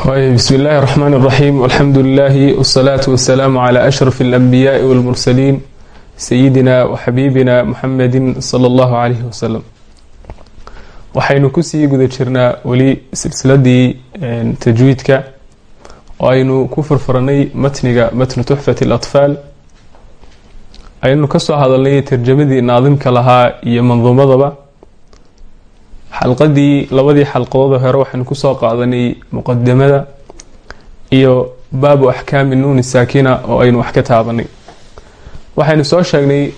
بسم الله الرحمن الرحيم والحمد لله والصلاة والسلام على أشرف الأنبياء والمرسلين سيدنا وxabiibina mxamedi slى اllahu عalayh waslm waxaynu kusii guda jirnaa weli silsiladii tajwiidka oo aynu ku furfuranay matniga matnu tuxfat اlaطfaal aynu kasoo hadalnay tarjamadii naadimka lahaa iyo manduumadaba xalqadii labadii xalqadood hore waxaynu ku soo qaadanay muqadamada iyo baabu axkaami nuuni saakina oo aynu wax ka taabanay. Waxaynu soo sheegnay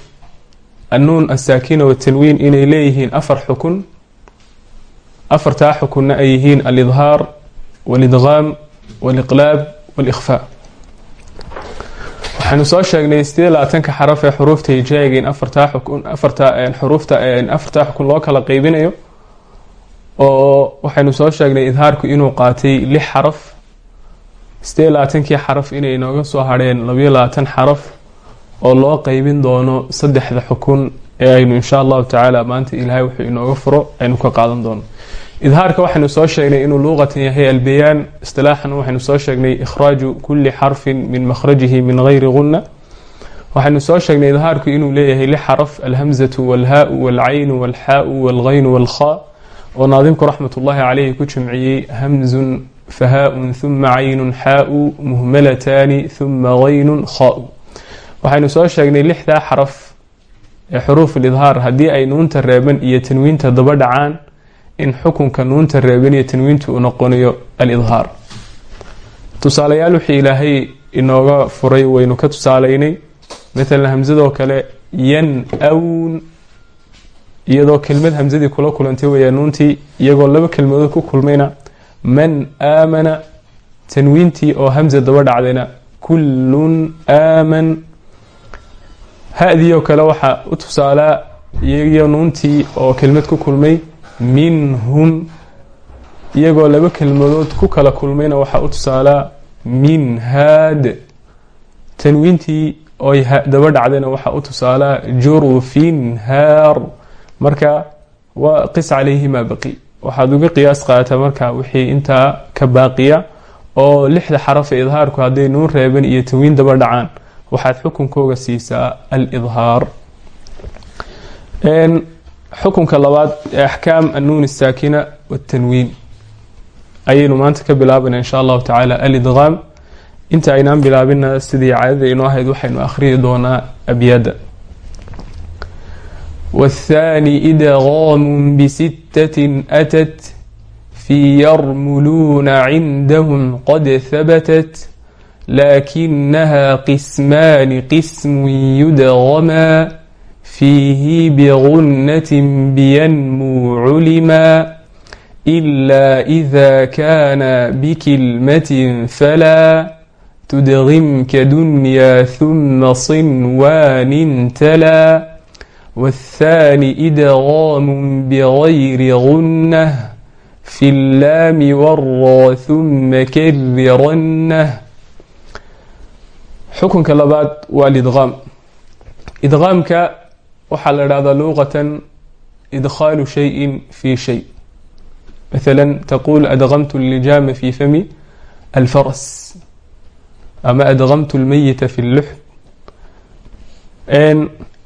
annuun asaakina watanwiin inay leeyihiin afar xukun. Afartaa xukunna ay yihiin alidhaar walidqaam waliqlaab walikhfaa waxaynu soo sheegnay sideed labaatanka xaraf ee xuruufta hijaayiga in afartaa xukun afarta xuruufta afartaa xukun loo kala qeybinayo oo waxaynu soo sheegnay idhaarku inuu qaatay lix xaraf. Sideed labaatankii xaraf inay inooga soo hadheen? Labayo labaatan xaraf oo loo qeybin doono saddexda xukun ee aynu insha allahu tacaala maanta ilaahay wuxuu inooga furo aynu ka qaadan doono. Idhaarka waxaynu soo sheegnay inuu luuqatan yahay albayaan istilaaxan waxaynu soo sheegnay ikhraaju kulli xarfin min makhrajihi min gayri gunna waxaynu soo sheegnay idhaarku inuu leeyahay lix xaraf alhamzatu walhaau walcaynu walxaau walkhaa oo naadimku raxmat ullahi caleyhi ku jimciyey hamzun fahaa-un huma caynun xaau muhmalataani huma gaynun khaau waxaynu soo sheegnay lixdaa xaraf ee xuruuf lidhaar haddii ay nuunta reeban iyo tanwiinta daba dhacaan in xukunka nuunta reeban iyo tanwiinta uu noqonayo alidhaar. Tusaalayaal wixii ilaahay inooga furay waynu ka tusaaleynay matalan hamsadoo kale yan-awn iyadoo kelmad hamsadii kula kulantay weyaa nuuntii iyagoo laba kelmadood ku kulmayna man aamana tanwiintii oo hamsa daba dhacdayna kullun aaman. Ha-dii oo kale waxaa u tusaalaa iyagiyo nuuntii oo kelmad ku kulmay minhum. Iyagoo laba kelmadood ku kala kulmayna waxaa u tusaalaa minhaad. Tanwiintii oy daba dhacdayna waxaa u tusaalaa jurufin haar marka waa qis calayhima baqi. Waxaad uga qiyaas qaadataa marka wixii intaa ka baaqiya oo lixda xaraf ee idhaarku hadday nuun reeban iyo tanwiin daba dhacaan waxaad xukunkooga siisaa alidhaar. Xukunka labaad ee axkaam annuun asaakina watanwiin ayaynu maanta ka bilaabayna insha allahu tacaala alidqaam inta aynaan bilaabina sidii caadada inoo ahayd waxaynu akhriyi doonaa abyaada والثاني إدغام بستة أتت في يرملون عندهم قد ثبتت لكنها قسمان قسم يدغما فيه بغنة بينمو علما إلا إذا كان بكلمة فلا تدغم كدنيا ثم صنوان تلا والثاني إدغام بغير غنة في اللام والرا ثم كررنه xukunka labaad waa alidqaam idqaamka waxaa la idhahdaa luuqatan idkhaalu shayin fii shay maala taquul adqamtu lijaama fi fami alfaras ama adqamtu lmeyita fi lluxn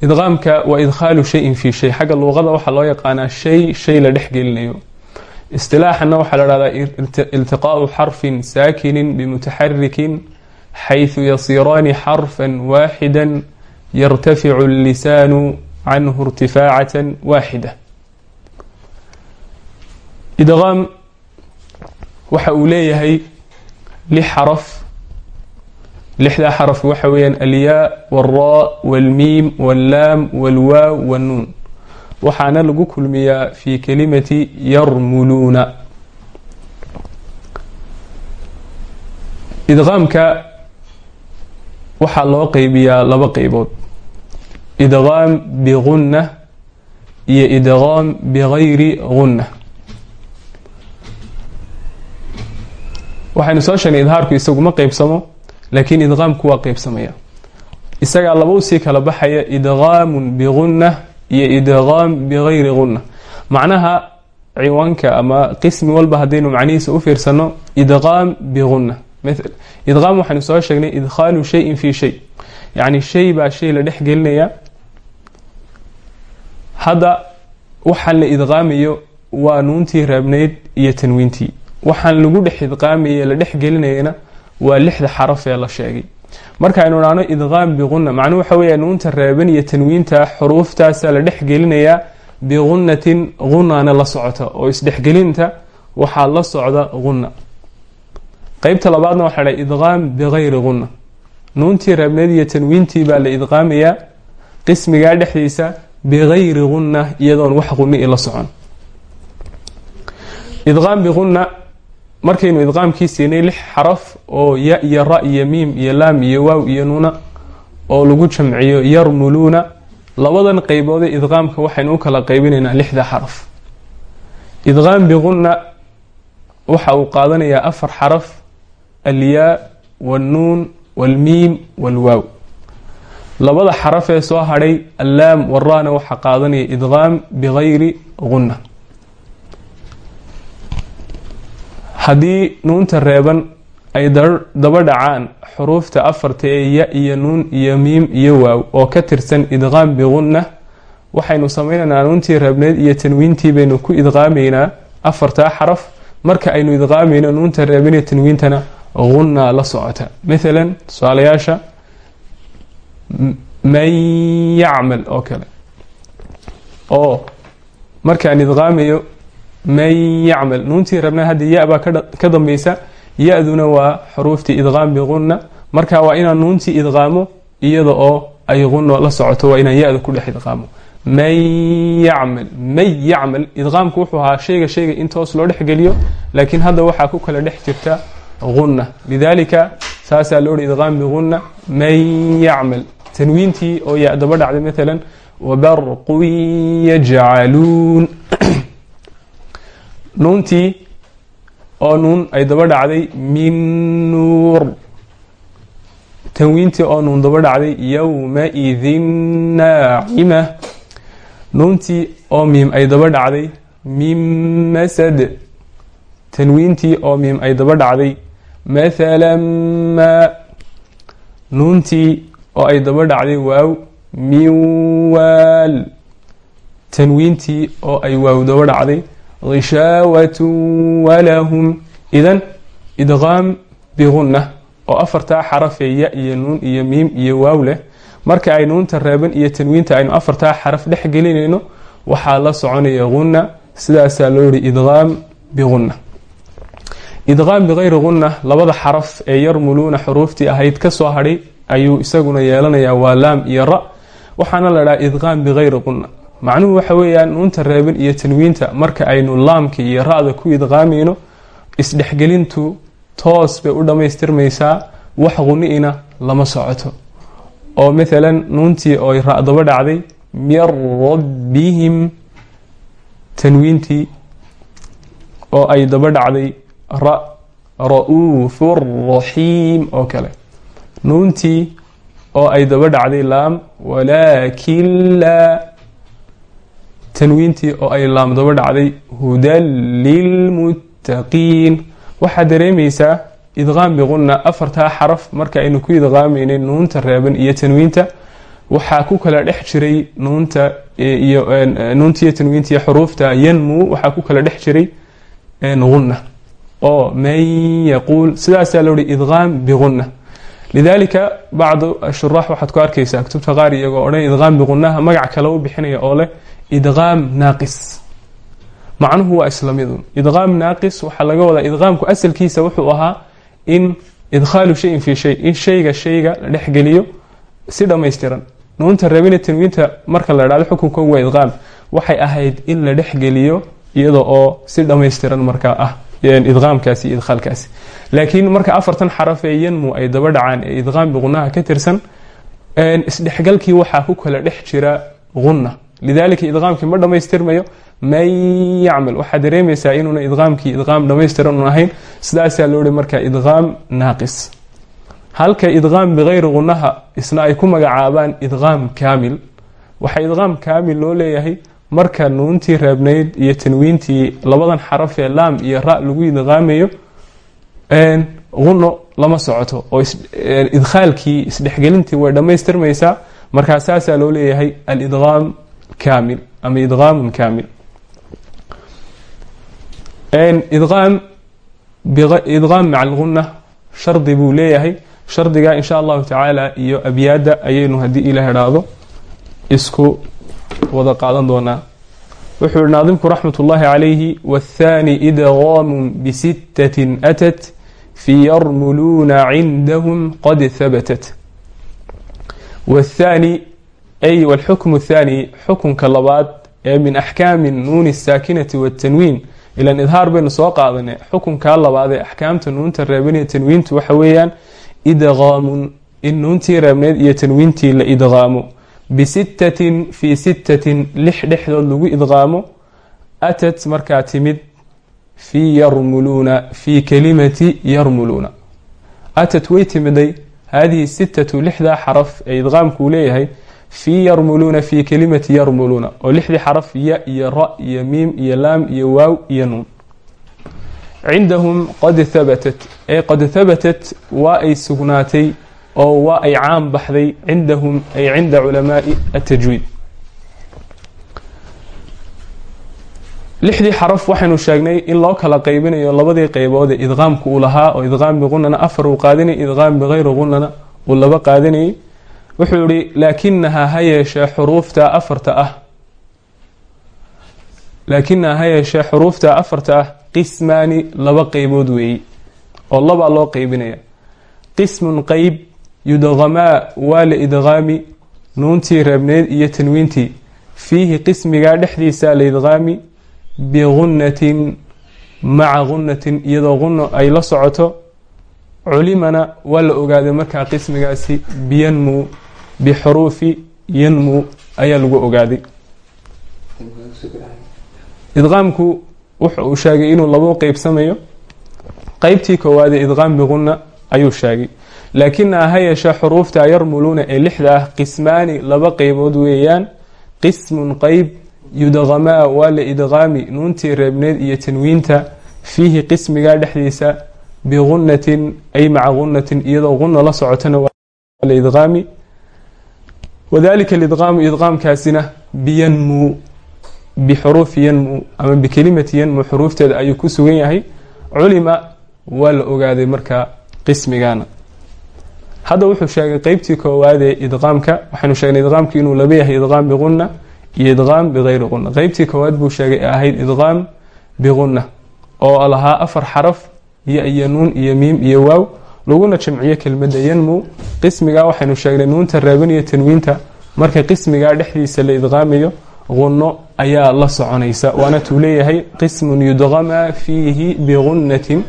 idqaamka waa idkhaalu shayin fii shay. Xagga luuqada waxaa loo yaqaanaa shay shay la dhex gelinayo. Istilaaxana waxaa la dhahdaa iltiqaau xarfin saakinin bimutaxarikin xayثu yasiiraani xarfa waaxida yartaficu اllisaanu canhu irtifaacat waaxida. Idqaam waxa uu leeyahay lix xaraf lixdaa xaraf waxa weeyaan alyaa walraa walmiim wallaam walwaaw wannuun. Waxaana lagu kulmiyaa fi kelimati yarmuluuna. Idqaamka waxaa loo qeybiyaa laba qeybood idqaam bigunna iyo idqaam bigayri gunna waxaynu soo sheegnay idhaarku isagu ma qeybsamo laakiin idqaamku waa qeybsamaya isagaa laba u sii kala baxaya idqaamun bigunna iyo idqaam bigayri gunna macnaha ciwaanka ama qismi walba haddaynu macnihiisa u fiirsano idqaam bigunna idqaam waxaynu soo sheegnay idkhaalu shayin fi shay. Yacni shay baa shay la dhex gelinaya. Hadda waxaan la idqaamayo waa nuuntii reebnayd iyo tanwiintii. Waxaan lagu dhex idqaamaye la dhex gelinayana waa lixda xaraf ee la sheegay. Markaaynu idhaahno idqaam biqunna macnuu waxa weya nuunta reeban iyo tanwiinta xuruuftaasa la dhex gelinayaa biqunnatin qunana la socota oo isdhexgelinta waxaa la socda qunna qeybta labaadna waxaa dha idqaam bikayri qunna nuuntii reebneed iyo tanwiintii baa la idqaamayaa qismigaa dhexdiisa bikayri qunna iyadoon wax quni i la socon. Idqaam biqunna markaynu idqaamkii siinay lix xaraf oo ya iyo ra iyo miim iyo laam iyo waaw iyo nuuna oo lagu jamciyo yarmuluuna labadan qeyboodee idqaamka waxaynu u kala qeybinaynaa lixda xaraf. Idqaam biqunna waxa uu qaadanayaa afar xaraf alyaa walnuun walmiim walwaaw. Labada xaraf ee soo hadhay allaam waraana waxaa qaadanaya idqaam bikayri qunna haddii nuunta reeban ay daba dhacaan xuruufta afarta ee ya iyo nuun iyo miim iyo waaw oo ka tirsan idqaam biqunna waxaynu sameynaynaa nuuntii reebneed iyo tanwiintii baynu ku idqaamaynaa afartaa xaraf. Marka aynu idqaamayno nuunta reeban iyo tanwiintana qunna la socota. Mathalan tusaalayaasha man yacmal oo kale. Oo markaan idqaamayo man yacmal. Nuuntii rabnaa hadda ya-baa ka dambeysa ya-duna waa xuruuftii idqaam biqunna marka waa inaan nuuntii idqaamo iyada oo ay qunno la socoto waa inaan ya-da ku dhex idqaamo. Man yacmal man yacmal. Idqaamku wuxuu ahaa shayga shayga intoos loo dhexgeliyo laakiin hadda waxaa ku kala dhex jirta qunna. Lidaalika saasaa loo hi idqaam biqunna man yacmal. Tanwiintii oo ya daba dhacday maalan wabarqun yajcaluun nuuntii oo nuun ay daba dhacday min nuur. Tanwiintii oo nuun daba dhacday yowmaidin naacima nuuntii oo miim ay daba dhacday min masad. Tanwiintii oo miim ay daba dhacday mathala ma. Nuuntii oo ay daba dhacday waaw min waal. Tanwiintii oo ay waaw daba dhacday hishaawat walahum idan idqaam bigunna oo afartaa xarafee ya iyo nuun iyo miim iyo waaw leh marka ay nuunta reeban iyo tanwiinta aynu afartaa xaraf dhex gelinayno waxaa la soconaya gunna sidaasaa loo yihi idqaam bigunna idqaam bikayri gunna labada xaraf ee yarmuluuna xuruuftii ahayd ka soo hadhay ayuu isaguna yeelanayaa waa laam iyo ra waxaana la dhaha idqaam bikayri qunna macnuhu waxa weeyaan nuunta reeban iyo tanwiinta marka aynu laamka iyo ra-da ku idqaamayno isdhexgelintu toos bay u dhammaystirmaysaa wax quni-ina lama socoto. oo maalan nuuntii ooy ra daba dhacday min rabbihim tanwiintii oo ay daba dhacday ra ra'uufu raxiim oo kale. nuuntii oo ay daba dhacday laam walaakin laa tanwiintii oo ay laam daba dhacday hudan lilmuttaqiin. Waxaad dareemaysaa idqaam biqunna afartaa xaraf marka aynu ku idqaamaynay nuunta reeban iyo tanwiinta. Waxaa ku kala dhex jiray nuunta iyo tanwiinta iyo xuruufta yanmu waxaa ku kala dhex jiray gunna oo man yaquul sidaasaa loo hi idqaam biqunna. Lidalika bacdu shuraax waxaad ku arkaysaa kutubta qaar iyagoo odhan idqaam biqunaha magac kale u bixinaya oo leh idqaam naaqis. Macnuhu waa islamidun idqaam naaqis waxaa laga wadaa idqaamku asalkiisa wuxuu ahaa in idkhaalu shayin fii shay in shayga shayga la dhexgeliyo si dhammaystiran. Nuunta rabina tanwiinta marka la dhahdo xukunka waa idqaam waxay ahayd in la dhexgeliyo iyada oo si dhammaystiran markaa ah idqaamkaasi idkhaalkaasi. Laakiin marka afartan xaraf ee yanmu ay daba dhacaan ee idqaam biqunaha ka tirsan isdhexgalkii waxaa ku kala dhex jira qunna lidalika idqaamkii ma dhammaystirmayo man yacmal waxaad dareemaysaa inuuna idqaamkii idqaam dhammaystiran un ahayn sidaasaa loo hi marka idqaam naaqis halka idqaam bikayri qunaha isna ay ku magacaabaan idqaam kaamil waxaa idqaam kaamil loo leeyahay marka nuuntii reebnayd iyo tanwiintii labadan xaraf ee laam iyo ra lagu idqaamayo quno lama socoto oo idkhaalkii isdhexgelintii way dhammaystirmaysaa markaa saasaa loo leeyahay alidqaam kaamil ama idqaamun kaamil idqaam idqaam maca alguna shardi buu leeyahay shardiga insha allahu tacaala iyo abyaada ayaynu haddii ila idhaahdo isku wada qaadan doonaa wuxuu yihi naadimku raxmat ullahi calayhi wathani idqaamu bisittatin atat fi yarmuluuna cindahum qad habatat wathani ay walxukmu athani xukunka labaad ee min axkaami nuuni asaakinati watanwiin ilan idhaar baynu soo qaadanay xukunkaa labaad ee axkaamta nuunta reebaniya tanwiintu waxa weeyaan idqaamun in nuuntii reebneyd iyo tanwiintii la idqaamo bisittatin fii sittatin lix dhexdood lagu idqaamo atat markaa timid fii yarmuluuna fii kalimati yarmuluuna atat way timiday haadihi sittatu lixdaa xaraf ee idqaamkuu leeyahay fii yarmuluuna fii kalimati yarmuluuna oo lixdii xaraf ya iyo ra iyo miim iyo laam iyo waaw iyo nuun. Cindahum qad habatat ee qad habatat waa ay sugnaatay oo waa ay caan baxday cindahum ay cinda culamaai atajwiid lixdii xaraf waxaynu sheegnay in loo kala qeybinayo labadii qeybood ee idqaamku uu lahaa oo idqaam biqunana afar uu qaadanayay idqaam bikayri qunana uu laba qaadanayay wuxuu yihi laakinahaa ha yeeshee xuruufta afarta ah. Laakinahaa ha yeeshee xuruufta afarta ah qismaani laba qeybood weeyi oo labaa loo qeybinaya qismun qeyb yudqamaa waa la idqaami nuuntii reebneyd iyo tanwiintii. Fiihi qismigaa dhexdiisa la idqaami bigunatin maca gunatin iyadoo guno ay la socoto. Culimana waa la ogaaday markaa qismigaasi biyanmu bixuruufi yanmu ayaa lagu ogaaday idqaamku wuxa uu sheegay inuu labo qeybsamayo qeybtii koowaadee idqaam biguna ayuu sheegay laakina ha yeeshee xuruufta yarmuluuna ee lixda ah qismaani laba qeybood weeyaan qismun qeyb yudqamaa waa la idqaami nuuntii reebneed iyo tanwiinta fiihi qismigaa dhexdiisa bigunatin ay maca gunatin iyadoo guna la socotana waa la idqaami wadalika idqaamu idqaamkaasina biyanmu bixuruufi yanmu ama bikelimati yanmu xuruufteeda ayuu ku sugan yahay culima waa la ogaaday markaa qismigana hadda wuxuu sheegay qeybtii koowaadee idqaamka waxaynu sheegnay idqaamki inuu laba yahay idqaam biguna iyo idqaam bikayri quna qeybtii koowaad buu sheegay ee ahayd idqaam biguna oo lahaa afar xaraf iyo iyo iyo miim iyo waaw laguna jamciyo kelmadda yanmu qismigaa waxaynu sheegnay nuunta reeban iyo tanwiinta. Marka qismigaa dhexdiisa la idqaamayo quno ayaa la soconaysa. Waana tuu leeyahay qismun yudqamaa fiihi bigunatin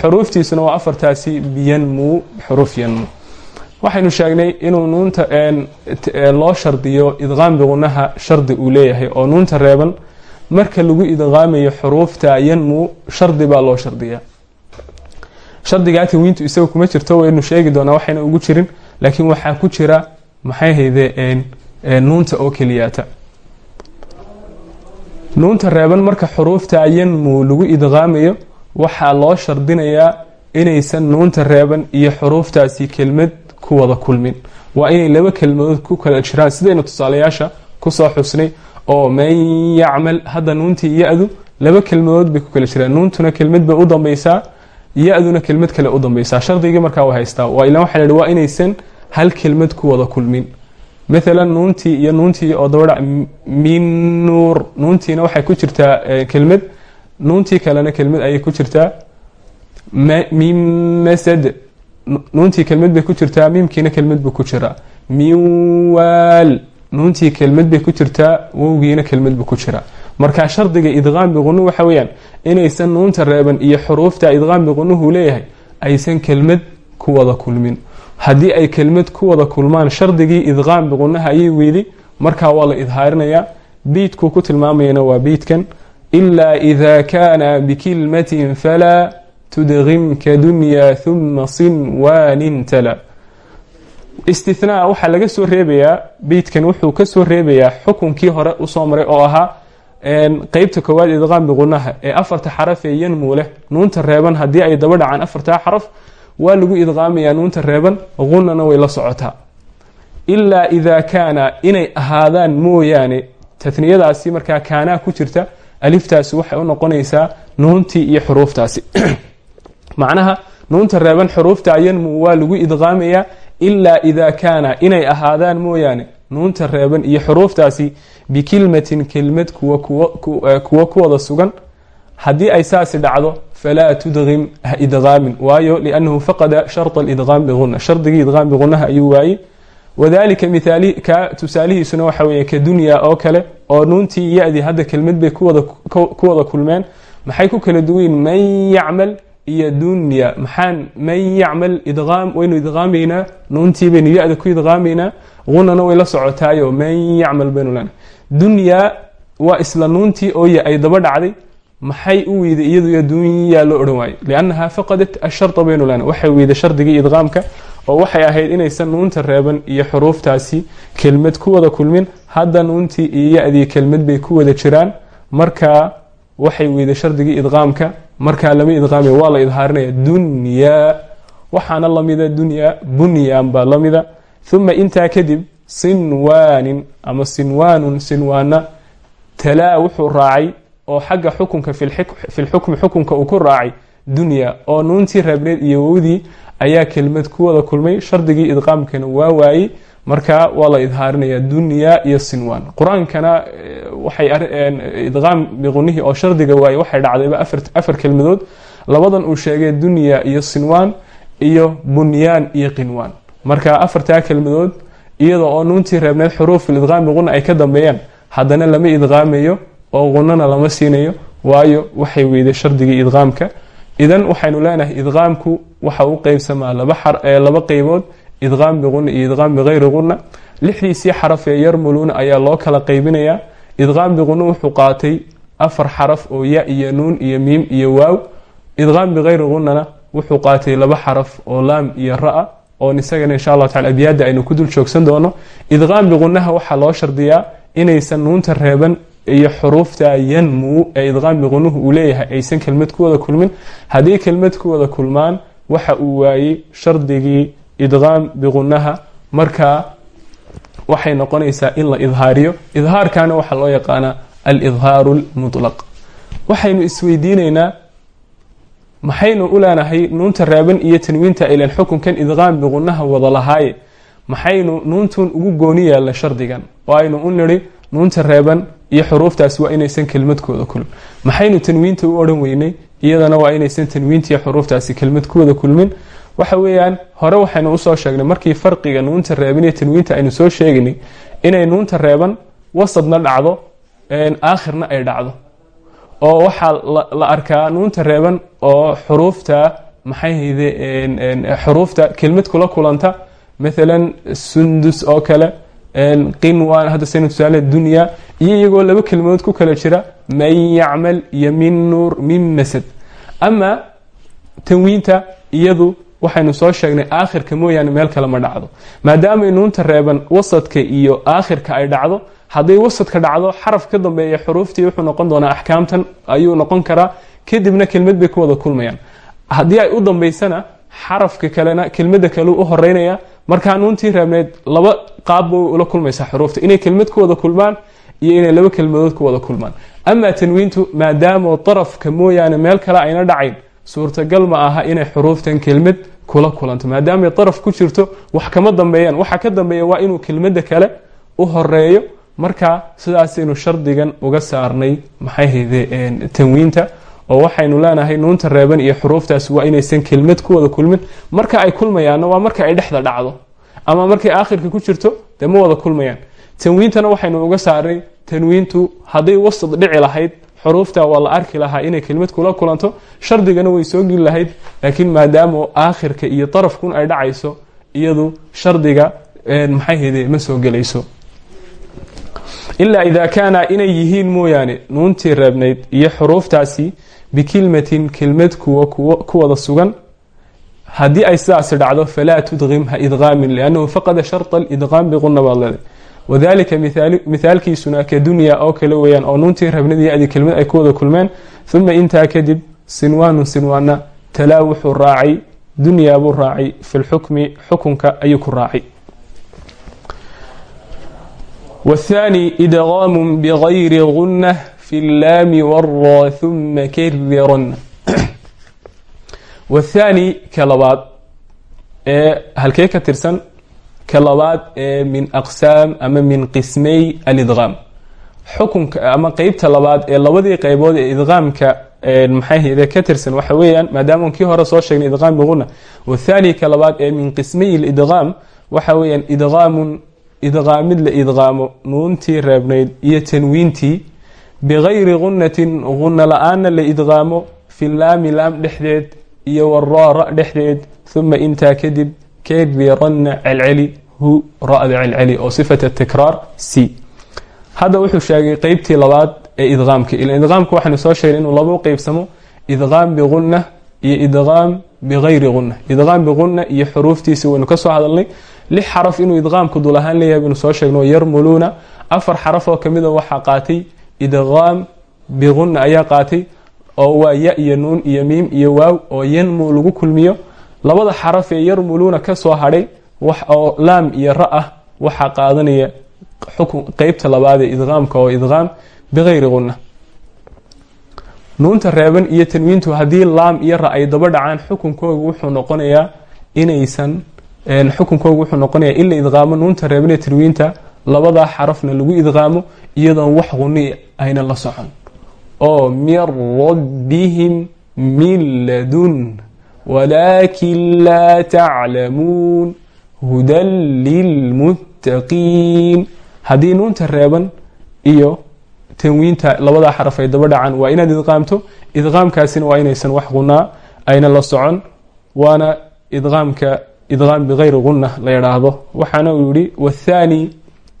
xuruuftiisuna waa afartaasi biyanmu xuruuf yanmu. Waxaynu sheegnay inuu nuunta loo shardiyo idqaam bigunaha shardi uu leeyahay. Oo nuunta reeban marka lagu idqaamayo xuruufta yanmu shardi baa loo shardiyaa shardigaa tanwiintu isaga kuma jirto waynu sheegi doonaa waxayna ugu jirin laakiin waxaa ku jira maxay hayde nuunta oo keliyaata. Nuunta reeban marka xuruufta yanmu lagu idqaamayo waxaa loo shardinayaa inaysan nuunta reeban iyo xuruuftaasi kelmad ku wada kulmin. Waa inay laba kelmadood ku kala jiraan. Sidaynu tusaalayaasha ku soo xusnay oo man yacmal hadda nuuntii ya-du laba kelmadood bay ku kala jiraan. Nuuntuna kelmad bay u dambeysaa ya-duna kelmad kale u dambeysaa shardigii markaa waa haystaa waa ilan waxa la waa inaysan hal kelmad ku wada kulmin. Maalan nuuntii iyo nuuntii oo dabadha min nuur nuuntiina waxay ku jirtaa kelmad. Nuuntii kalena kelmad ayay ku jirtaa. Min masad nuuntii kelmad bay ku jirtaa miimkiina kelmad buu ku jiraa. Minwaal nuuntii kelmad bay ku jirtaa wowgiina kelmad buu ku jiraa marka shardiga idqaam biqunu waxa weyaan inaysan nuunta reeban iyo xuruufta idqaam biqunuhu leeyahay aysan kelmad ku wada kulmin. Haddii ay kelmad ku wada kulmaan shardigii idqaam ayay weydi markaa waa la idhaarinayaa beydkuu ku tilmaamayana waa beydkan ilaa ida kaana bikilmatin falaa tudqim ka dunya huma sinwaanin tala. Istinaa waxaa laga soo reebayaa beytkan wuxuu ka soo reebayaa xukunkii hore u soo maray oo ahaa qeybta koowaad idqaam biqunaha ee afarta xaraf ee yanmuu leh nuunta reeban haddii ay daba dhacaan afartaa xaraf waa lagu idqaamayaa nuunta reeban qunana way la socotaa. Ilaa idaa kaana inay ahaadaan mooyaane taniyadaasi markaa kaanaa ku jirta aliftaasi waxay u noqonaysaa nuuntii iyo xuruuftaasi. Macnaha nuunta reeban xuruufta yanmu waa lagu idqaamayaa ilaa idaa kaana inay ahaadaan mooyaane nuunta reeban iyo xuruuftaasi bikilmatin kelmad kuwa ku wada sugan haddii ay saasi dhacdo falaa tudqim ha idqaamin waayo liannahu faqada sharط اidqaam biguna shardigii idqaam bigunaha ayuu waayey. Wadalika miaali ka tusaalihiisuna waxa weeye ka dunya oo kale oo nuuntii yadi hadda kelmad bay ku wada kulmeen. Maxay ku kala duwayin man yacmal iyo dunya. Maxaan man yacmal idqaam waynu idqaamaynaa nuuntii baynu ya-da ku idqaamaynaa qunana way la socotaayo man yacmal baynu lena dunya waa isla nuuntii oo ya ay daba dhacday maxay u weyday iyadu dunya loo odhan waayo. Liannaha faqadat asharta baynu lena waxay weyday shardigii idqaamka oo waxay ahayd inaysan nuunta reeban iyo xuruuftaasi kelmad ku wada kulmin. Hadda nuuntii iyo ya-dii kelmad bay ku wada jiraan. Markaa waxay weyday shardigii idqaamka. Markaa lama idqaamay waa la idhaarinaya dunyaa waxaana lamida dunya. Bunyan baa lamida uma intaa kadib sinwaanin ama sinwaanun sinwaana talaa wuxuu raacay oo xagga xukunka fi lxukmi xukunka uu ku raacay dunya. Oo nuuntii reebneed iyo wowdii ayaa kelmad ku wada kulmay shardigii idqaamkana waa waayey marka waa la idhaarinaya dunya iyo sinwaan. Qur'aankana waxay idqaam biqunihii oo shardiga waaye waxay dhacdayba afar kelmadood. Labadan uu sheegay dunya iyo sinwaan iyo bunyaan iyo qinwaan. Marka afartaa kelmadood iyada oo nuuntii reebneed xuruufil idqaam biquna ay ka dambeeyaan haddana lama idqaamayo oo qunana lama siinayo waayo waxay weyday shardigii idqaamka. Idan waxaynu leenahay idqaamku waxa u qeybsamaa laba qeybood idqaam biquna iyo idqaam bikayri quna lixdiisii xaraf ee yarmuluuna ayaa loo kala qeybinayaa idqaam biquna wuxuu qaatay afar xaraf oo ya iyo nuun iyo miim iyo waaw. Idqaam bikayri qunana wuxuu qaatay laba xaraf oo laam iyo ra'a oon isagana insha allah tacala abyaada aynu ku dul joogsan doono. Idqaam biqunaha waxaa loo shardiyaa inaysan nuunta reeban iyo xuruufta yanmuu ee idqaam biqunuhu uu leeyahay aysan kelmad ku wada kulmin. Haddii kelmad ku wada kulmaan waxa uu waayey shardigii idqaam biqunaha markaa waxay noqonaysaa in la idhaariyo. Idhaarkana waxaa loo yaqaanaa alidhaaru lmutlaq waxaynu isweydiinaynaa maxaynu u leenahay nuunta reeban iyo tanwiinta ilan xukunkan idqaam biqunaha wada lahaaye. Maxaynu nuuntun ugu gooni yaalla shardigan. Oo aynu u nidhi nuunta reeban iyo xuruuftaas waa inaysan kelmadkooda kulmin. Maxaynu tanwiinta u odhan weynay iyadana waa inaysan tanwiintiiyo xuruuftaasi kelmad ku wada kulmin waxa weeyaan hore waxaynu u soo sheegnay markii farqiga nuunta reeban iyo tanwiinta aynu soo sheegaynay inay nuunta reeban wasadna dhacdo aakhirna ay dhacdo. Oo waxaa la arkaa nuunta reeban oo xuruufta maxay hayde xuruufta kelmad kula kulanta maalan sundus oo kale qinwan hadda saynu tusaale dunya iyo iyagoo laba kelmadood ku kala jira man yacmal iyo min nuur min masad ama tanwiinta iyadu waxaynu soo sheegnay aakhirka mooyaane meel kale ma dhacdo. Maadaamay nuunta reeban wasadka iyo aakhirka ay dhacdo hadday wasadka dhacdo xaraf ka dambeeya xuruuftii wuxuu noqon doonaa axkaamtan ayuu noqon karaa kadibna kelmad bay ku wada kulmayaan. Haddii ay u dambaysana xarafka kalena kelmada kale u horeynaya markaa nuuntii reebneed laba qaabba way ula kulmaysaa xuruufta. Inay kelmad ku wada kulmaan iyo inay laba kelmadood ku wada kulmaan. Amaa tanwiintu maadaama darafka mooyaane meel kale ayna dhacayn suurtagal ma aha inay xuruuftan kelmad kula kulanto maadaamay daraf ku jirto wax kama dambeeyaan. Waxa ka dambeeya waa inuu kelmada kale u horeeyo marka sidaasaynu shardigan uga saarnay maxay hayde tanwiinta oo waxaynu leenahay nuunta reeban iyo xuruuftaas waa inaysan kelmad ku wada kulmin. Marka ay kulmayaanna waa marka ay dhexda dhacdo ama markay aakhirka ku jirto dee ma wada kulmayaan. Tanwiintana waxaynu uga saarnay tanwiintu hadday wasad dhici lahayd xuruufta waa la arki lahaa inay kelmad kula kulanto shardigana way soo geli lahayd laakiin maadaama aakhirka iyo darafkun ay dhacayso iyadu shardiga maxay hayde ma soo gelayso. Ilaa idaa kaana inay yihiin mooyaane nuuntii reebnayd iyo xuruuftaasi bikilmatin kelmad kuwa ku wada sugan haddii ay sidaasi dhacdo falaa tudqim ha idqaamin liannahu faqada sharط اlidqaam biquna baad leeday wadalika mithaalkiisuna ka dunya oo kale weyaan oo nuuntii rabnidi yadi kelmad ay ku wada kulmeen uma intaa kadib sinwaanun sinwaana talaa wuxuu raacay dunyaa buu raacay fi lxukmi xukunka ayuu ku raacay. Wthaani idqaamu bgayri gunna fi laami wara uma kadirn wathaani ka labaad ee halkee ka tirsan ka labaad ee min aqsaam ama min qismay alidqaam xukunka ama qeybta labaad ee labadii qeybood ee idqaamka maxayhde ka tirsan waxa weeyaan maadaama kii hore soo sheegnay idqaam biguna wathani ka labaad ee min qismay lidqaam waxa weeyaan idqaamun idqaamid la idqaamo nuuntii reebnayd iyo tanwiintii bigayri gunatin guna la'aanna la idqaamo fi laami laam dhexdeed iyo waraara dhexdeed uma intaa kadib keriranna celceli hu ra-da celceli oo sifata tikraar c. Hadda wuxuu sheegay qeybtii labaad ee idqaamka ila idqaamka waxaanu soo sheegnay inuu laba u qeybsamo idqaam bigunna iyo idqaam bigayri gunna idqaam bigunna iyo xuruuftiisi waynu ka soo hadalnay. Lix xaraf inuu idqaamku dul ahaan leeyahay baynu soo sheegno yarmuluuna. Afar xaraf oo kamida waxaa qaatay idqaam bigunna ayaa qaatay oo waa ya iyo nuun iyo miim iyo waaw oo yanmu lagu kulmiyo. Labada xaraf ee yarmuluuna ka soo hadhay wax oo laam iyo ra ah waxaa qaadanaya qeybta labaad ee idqaamka oo idqaam bigayri gunna nuunta reeban iyo tanwiintu haddii laam iyo ra ay daba dhacaan xukunkooga wuxuu noqonayaa inaysan xukunkooga wuxuu noqonayaa in la idqaamo nuunta reeban ee tanwiinta labadaa xarafna lagu idqaamo iyadoon wax quni ayna la socon. Oo min rabbihim min ladun walaakin laa taclamuun hudan lilmuttaqiin. Haddii nuunta reeban iyo tanwiinta labadaa xaraf ay daba dhacaan waa inaad idqaamto. Idqaamkaasina waa inaysan wax qunaa ayna la socon waana idqaamka idqaam bigayri gunna la yidhaahdo. Waxaana uu yihi wathani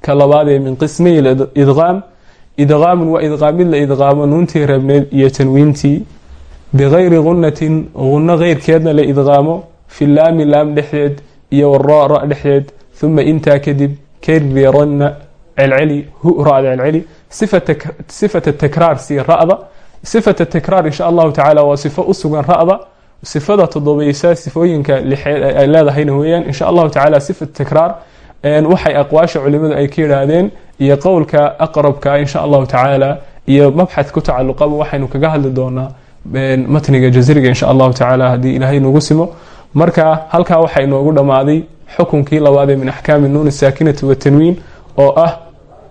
ka labaadee min qismay idqaam. Idqaamun waa idqaamid la idqaamo nuuntii reebneed iyo tanwiintii. Bigayri gunatin gunno keyrkeedna la idqaamo. Fi laami laam dhexdeed iyo wara ra dhexdeed uma intaa kadib keriranna celceli hu ra-da celceli sifata takraar si ra-da sifata takraar insha allahu tacaala waa sifo u sugan ra-da sifada todobeysa sifooyinka leedahayna weeyaan insha allahu tacaala sifat takraar waxay aqwaasha culimadu ay ka yidhaahdeen iyo qowlka aqrabka insha allahu tacaala iyo mabxad ku tacaluqaba waxaynu kaga hadli doonaa matniga jazriga insha allahu tacaala haddii ilaahay nagu simo marka halkaa waxaa inoogu dhammaaday xukunkii labaadee min axkaami nuun saakinati watanwiin oo ah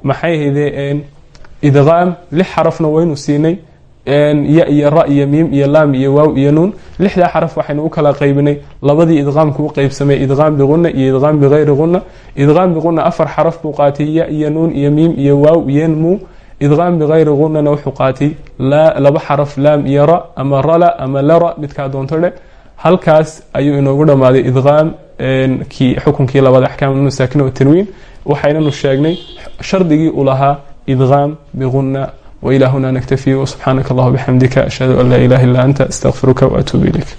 maxay haydee idqaam lix xarafna waynu siinay ya iyo ra iyo miim iyo laam iyo waaw iyo nuun. Lixdaa xaraf waxaynu u kala qaybinay. Labadii idqaamku u qeybsamay idqaam biquna iyo idqaam bigayri quna idqaam biquna afar xaraf buu qaatay ya iyo nuun iyo miim iyo waaw yanmu idqaam bigayri qunana wuxuu qaatay laba xaraf laam iyo ra ama rala ama lara midkaa doonto dhe halkaas ayuu inoogu dhammaaday idqaam ki xukunkii labaad axkaam almasaakin watanwiin waxaynanu sheegnay shardigii u lahaa idqaam biqunna wailaa hunaa naktafi wsubxaanaka allah bixamdika ashhadu an laa ilaha illa anta astaqfiruka waatuub ilayk.